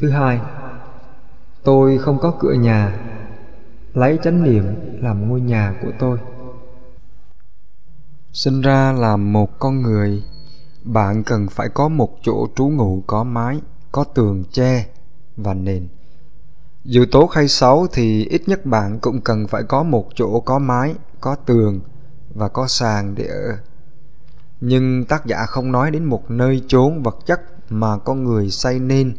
Thứ hai, tôi không có cửa nhà, lấy chánh niệm làm ngôi nhà của tôi. Sinh ra làm một con người, bạn cần phải có một chỗ trú ngụ có mái, có tường che và nền. Dù tốt hay xấu thì ít nhất bạn cũng cần phải có một chỗ có mái, có tường và có sàn để ở. Nhưng tác giả không nói đến một nơi chốn vật chất mà con người xây nên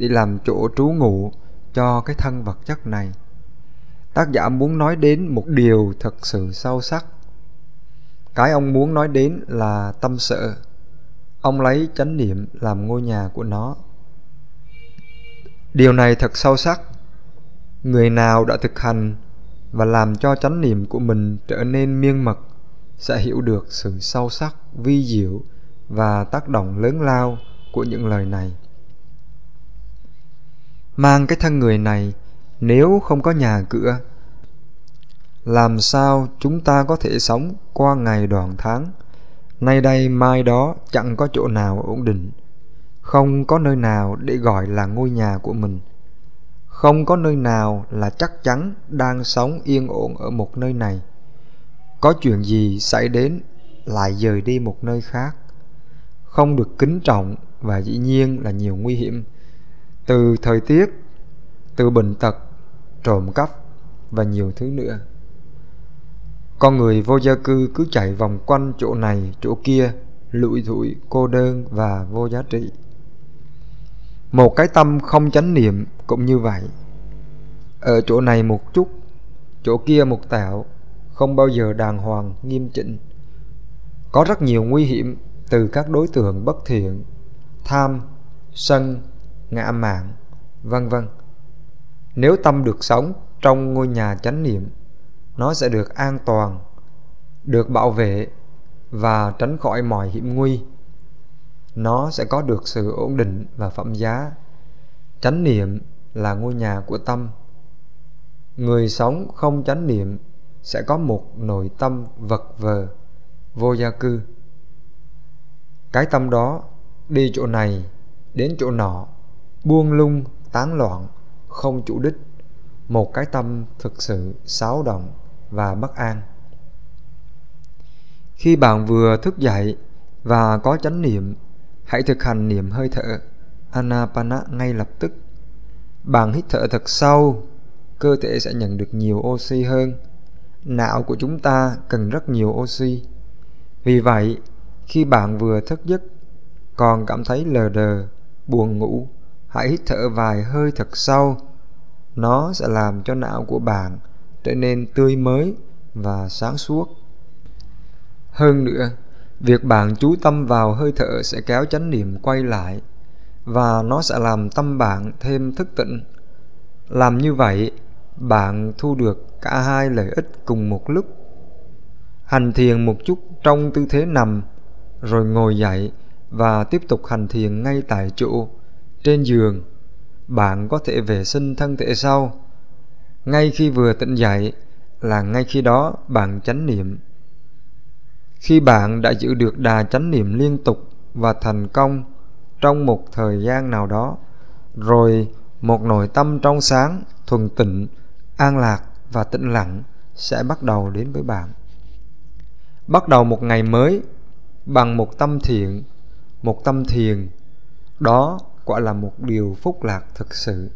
để làm chỗ trú ngụ cho cái thân vật chất này. Tác giả muốn nói đến một điều thật sự sâu sắc. Cái ông muốn nói đến là tâm sợ. Ông lấy chánh niệm làm ngôi nhà của nó. Điều này thật sâu sắc. Người nào đã thực hành và làm cho chánh niệm của mình trở nên miên mật sẽ hiểu được sự sâu sắc, vi diệu và tác động lớn lao của những lời này. Mang cái thân người này, nếu không có nhà cửa, làm sao chúng ta có thể sống qua ngày đoàn tháng? Nay đây, mai đó, chẳng có chỗ nào ổn định. Không có nơi nào để gọi là ngôi nhà của mình. Không có nơi nào là chắc chắn đang sống yên ổn ở một nơi này. Có chuyện gì xảy đến, lại dời đi một nơi khác. Không được kính trọng và dĩ nhiên là nhiều nguy hiểm từ thời tiết, từ bệnh tật, trộm cắp và nhiều thứ nữa. Con người vô gia cư cứ chạy vòng quanh chỗ này, chỗ kia lụi thủi, cô đơn và vô giá trị. Một cái tâm không chánh niệm cũng như vậy. Ở chỗ này một chút, chỗ kia một tẹo, không bao giờ đàng hoàng, nghiêm chỉnh. Có rất nhiều nguy hiểm từ các đối tượng bất thiện, tham, sân ngã mạn vân vân. Nếu tâm được sống trong ngôi nhà chánh niệm, nó sẽ được an toàn, được bảo vệ và tránh khỏi mọi hiểm nguy. Nó sẽ có được sự ổn định và phẩm giá. Chánh niệm là ngôi nhà của tâm. Người sống không chánh niệm sẽ có một nội tâm vật vờ, vô gia cư. Cái tâm đó đi chỗ này đến chỗ nọ buông lung, tán loạn, không chủ đích. Một cái tâm thực sự xáo động và bất an. Khi bạn vừa thức dậy và có chánh niệm, hãy thực hành niệm hơi thở, anapana ngay lập tức. Bạn hít thở thật sâu, cơ thể sẽ nhận được nhiều oxy hơn. Não của chúng ta cần rất nhiều oxy. Vì vậy, khi bạn vừa thức giấc, còn cảm thấy lờ đờ, buồn ngủ hãy thở vài hơi thật sâu. Nó sẽ làm cho não của bạn trở nên tươi mới và sáng suốt. Hơn nữa, việc bạn chú tâm vào hơi thở sẽ kéo chánh niệm quay lại và nó sẽ làm tâm bạn thêm thức tỉnh. Làm như vậy, bạn thu được cả hai lợi ích cùng một lúc. Hành thiền một chút trong tư thế nằm, rồi ngồi dậy và tiếp tục hành thiền ngay tại chỗ trên giường, bạn có thể vệ sinh thân thể sau. Ngay khi vừa tỉnh dậy là ngay khi đó bạn chánh niệm. Khi bạn đã giữ được đà chánh niệm liên tục và thành công trong một thời gian nào đó, rồi một nội tâm trong sáng, thuần tịnh, an lạc và tĩnh lặng sẽ bắt đầu đến với bạn. Bắt đầu một ngày mới bằng một tâm thiện, một tâm thiền. Đó quả là một điều phúc lạc thực sự.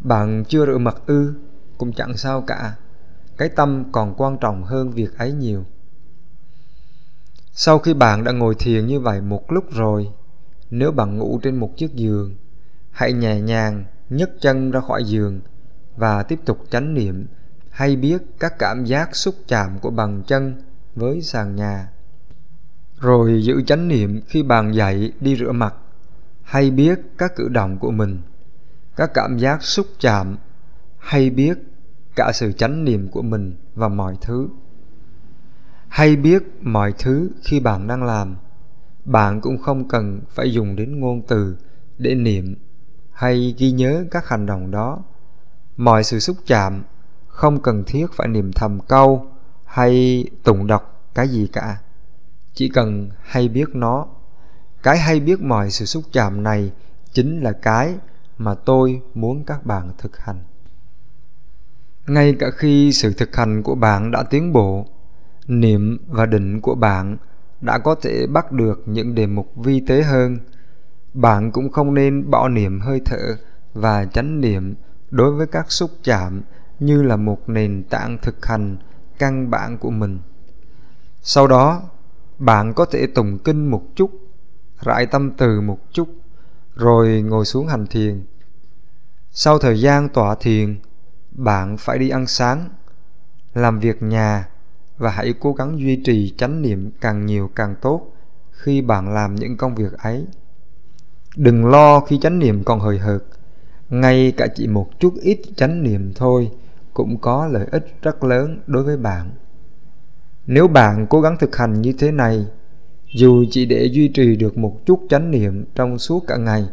Bạn chưa rửa mặt ư, cũng chẳng sao cả. Cái tâm còn quan trọng hơn việc ấy nhiều. Sau khi bạn đã ngồi thiền như vậy một lúc rồi, nếu bạn ngủ trên một chiếc giường, hãy nhẹ nhàng nhấc chân ra khỏi giường và tiếp tục chánh niệm hay biết các cảm giác xúc chạm của bàn chân với sàn nhà. Rồi giữ chánh niệm khi bạn dậy đi rửa mặt hay biết các cử động của mình, các cảm giác xúc chạm, hay biết cả sự chánh niệm của mình và mọi thứ. Hay biết mọi thứ khi bạn đang làm, bạn cũng không cần phải dùng đến ngôn từ để niệm hay ghi nhớ các hành động đó. Mọi sự xúc chạm không cần thiết phải niệm thầm câu hay tụng đọc cái gì cả, chỉ cần hay biết nó cái hay biết mọi sự xúc chạm này chính là cái mà tôi muốn các bạn thực hành. Ngay cả khi sự thực hành của bạn đã tiến bộ, niệm và định của bạn đã có thể bắt được những đề mục vi tế hơn, bạn cũng không nên bỏ niệm hơi thở và chánh niệm đối với các xúc chạm như là một nền tảng thực hành căn bản của mình. Sau đó, bạn có thể tùng kinh một chút rải tâm từ một chút, rồi ngồi xuống hành thiền. Sau thời gian tọa thiền, bạn phải đi ăn sáng, làm việc nhà và hãy cố gắng duy trì chánh niệm càng nhiều càng tốt khi bạn làm những công việc ấy. Đừng lo khi chánh niệm còn hời hợt, ngay cả chỉ một chút ít chánh niệm thôi cũng có lợi ích rất lớn đối với bạn. Nếu bạn cố gắng thực hành như thế này dù chỉ để duy trì được một chút chánh niệm trong suốt cả ngày,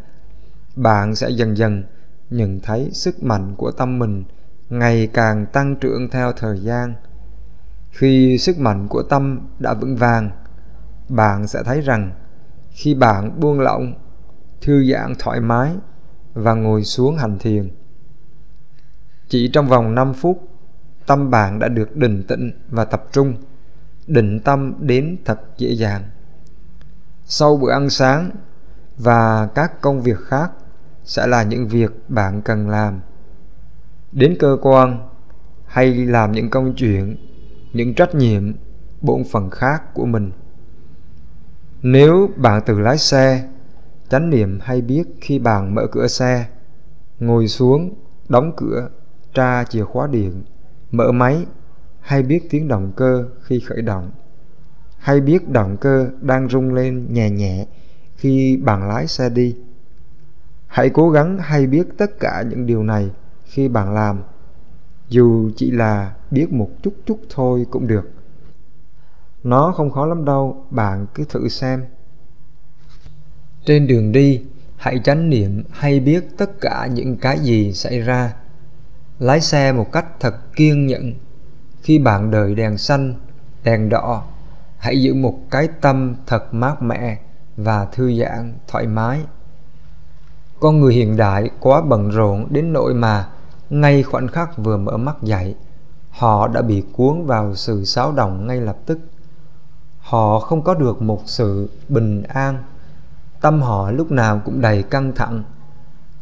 bạn sẽ dần dần nhận thấy sức mạnh của tâm mình ngày càng tăng trưởng theo thời gian. Khi sức mạnh của tâm đã vững vàng, bạn sẽ thấy rằng khi bạn buông lỏng, thư giãn thoải mái và ngồi xuống hành thiền, chỉ trong vòng 5 phút, tâm bạn đã được định tĩnh và tập trung, định tâm đến thật dễ dàng sau bữa ăn sáng và các công việc khác sẽ là những việc bạn cần làm. Đến cơ quan hay làm những công chuyện, những trách nhiệm, bổn phận khác của mình. Nếu bạn tự lái xe, chánh niệm hay biết khi bạn mở cửa xe, ngồi xuống, đóng cửa, tra chìa khóa điện, mở máy hay biết tiếng động cơ khi khởi động hay biết động cơ đang rung lên nhẹ nhẹ khi bạn lái xe đi. Hãy cố gắng hay biết tất cả những điều này khi bạn làm. Dù chỉ là biết một chút chút thôi cũng được. Nó không khó lắm đâu, bạn cứ thử xem. Trên đường đi, hãy chánh niệm hay biết tất cả những cái gì xảy ra. Lái xe một cách thật kiên nhẫn. Khi bạn đợi đèn xanh, đèn đỏ hãy giữ một cái tâm thật mát mẻ và thư giãn, thoải mái. Con người hiện đại quá bận rộn đến nỗi mà ngay khoảnh khắc vừa mở mắt dậy, họ đã bị cuốn vào sự xáo động ngay lập tức. Họ không có được một sự bình an. Tâm họ lúc nào cũng đầy căng thẳng.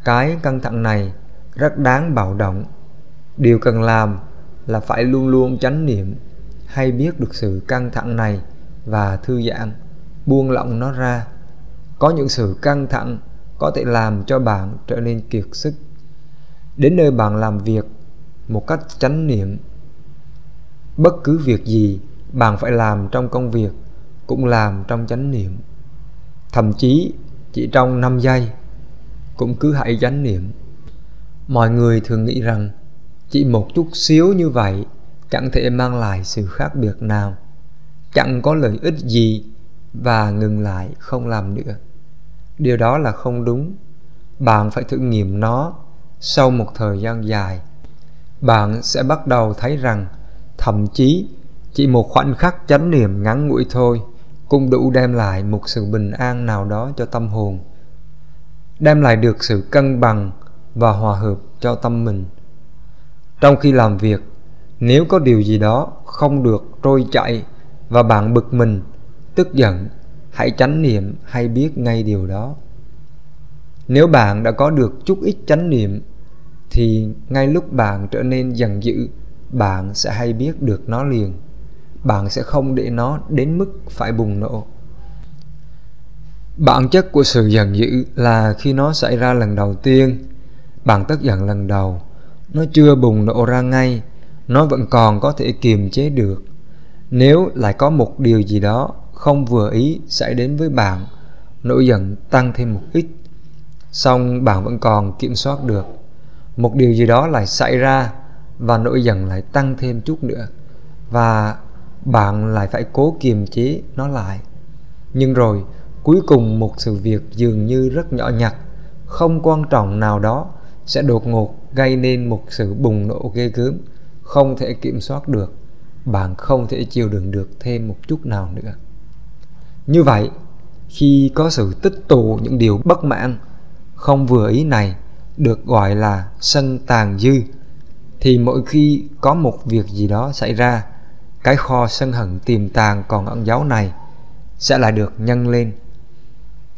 Cái căng thẳng này rất đáng bạo động. Điều cần làm là phải luôn luôn chánh niệm hay biết được sự căng thẳng này và thư giãn, buông lỏng nó ra. Có những sự căng thẳng có thể làm cho bạn trở nên kiệt sức. Đến nơi bạn làm việc một cách chánh niệm, bất cứ việc gì bạn phải làm trong công việc cũng làm trong chánh niệm. Thậm chí chỉ trong 5 giây cũng cứ hãy chánh niệm. Mọi người thường nghĩ rằng chỉ một chút xíu như vậy chẳng thể mang lại sự khác biệt nào chẳng có lợi ích gì và ngừng lại không làm nữa. Điều đó là không đúng. Bạn phải thử nghiệm nó sau một thời gian dài. Bạn sẽ bắt đầu thấy rằng thậm chí chỉ một khoảnh khắc chánh niệm ngắn ngủi thôi cũng đủ đem lại một sự bình an nào đó cho tâm hồn, đem lại được sự cân bằng và hòa hợp cho tâm mình. Trong khi làm việc, nếu có điều gì đó không được trôi chảy và bạn bực mình, tức giận, hãy chánh niệm hay biết ngay điều đó. Nếu bạn đã có được chút ít chánh niệm, thì ngay lúc bạn trở nên giận dữ, bạn sẽ hay biết được nó liền. Bạn sẽ không để nó đến mức phải bùng nổ. Bản chất của sự giận dữ là khi nó xảy ra lần đầu tiên. Bạn tức giận lần đầu, nó chưa bùng nổ ra ngay, nó vẫn còn có thể kiềm chế được nếu lại có một điều gì đó không vừa ý xảy đến với bạn, nỗi giận tăng thêm một ít, song bạn vẫn còn kiểm soát được. Một điều gì đó lại xảy ra và nỗi giận lại tăng thêm chút nữa, và bạn lại phải cố kiềm chế nó lại. Nhưng rồi, cuối cùng một sự việc dường như rất nhỏ nhặt, không quan trọng nào đó, sẽ đột ngột gây nên một sự bùng nổ ghê gớm, không thể kiểm soát được bạn không thể chịu đựng được thêm một chút nào nữa. Như vậy, khi có sự tích tụ những điều bất mãn, không vừa ý này được gọi là sân tàn dư, thì mỗi khi có một việc gì đó xảy ra, cái kho sân hận tiềm tàng còn ẩn giấu này sẽ lại được nhân lên.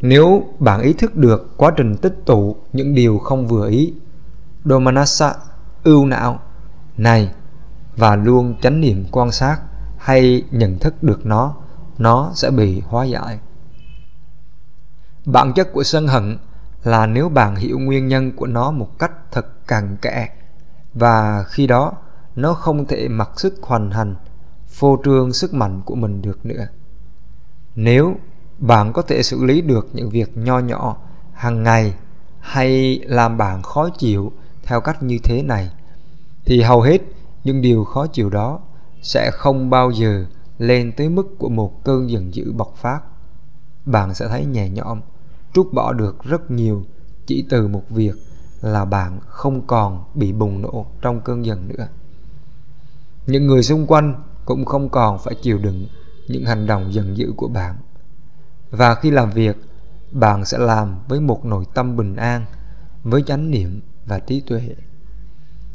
Nếu bạn ý thức được quá trình tích tụ những điều không vừa ý, domanasa, ưu não, này và luôn chánh niệm quan sát hay nhận thức được nó nó sẽ bị hóa giải. Bản chất của sân hận là nếu bạn hiểu nguyên nhân của nó một cách thật cặn kẽ, và khi đó nó không thể mặc sức hoành hành, phô trương sức mạnh của mình được nữa. Nếu bạn có thể xử lý được những việc nho nhỏ, hàng ngày, hay làm bạn khó chịu theo cách như thế này, thì hầu hết nhưng điều khó chịu đó sẽ không bao giờ lên tới mức của một cơn giận dữ bộc phát. Bạn sẽ thấy nhẹ nhõm, trút bỏ được rất nhiều chỉ từ một việc là bạn không còn bị bùng nổ trong cơn giận nữa. Những người xung quanh cũng không còn phải chịu đựng những hành động giận dữ của bạn. Và khi làm việc, bạn sẽ làm với một nội tâm bình an, với chánh niệm và trí tuệ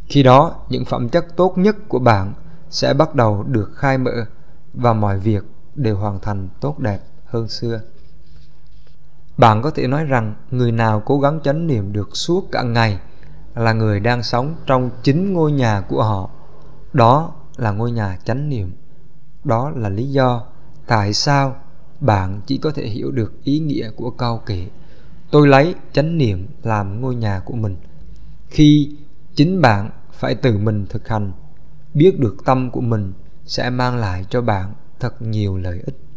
khi đó, những phẩm chất tốt nhất của bạn sẽ bắt đầu được khai mở và mọi việc đều hoàn thành tốt đẹp hơn xưa. Bạn có thể nói rằng người nào cố gắng chánh niệm được suốt cả ngày là người đang sống trong chính ngôi nhà của họ. Đó là ngôi nhà chánh niệm. Đó là lý do tại sao bạn chỉ có thể hiểu được ý nghĩa của câu kệ tôi lấy chánh niệm làm ngôi nhà của mình. Khi chính bạn phải tự mình thực hành. Biết được tâm của mình sẽ mang lại cho bạn thật nhiều lợi ích.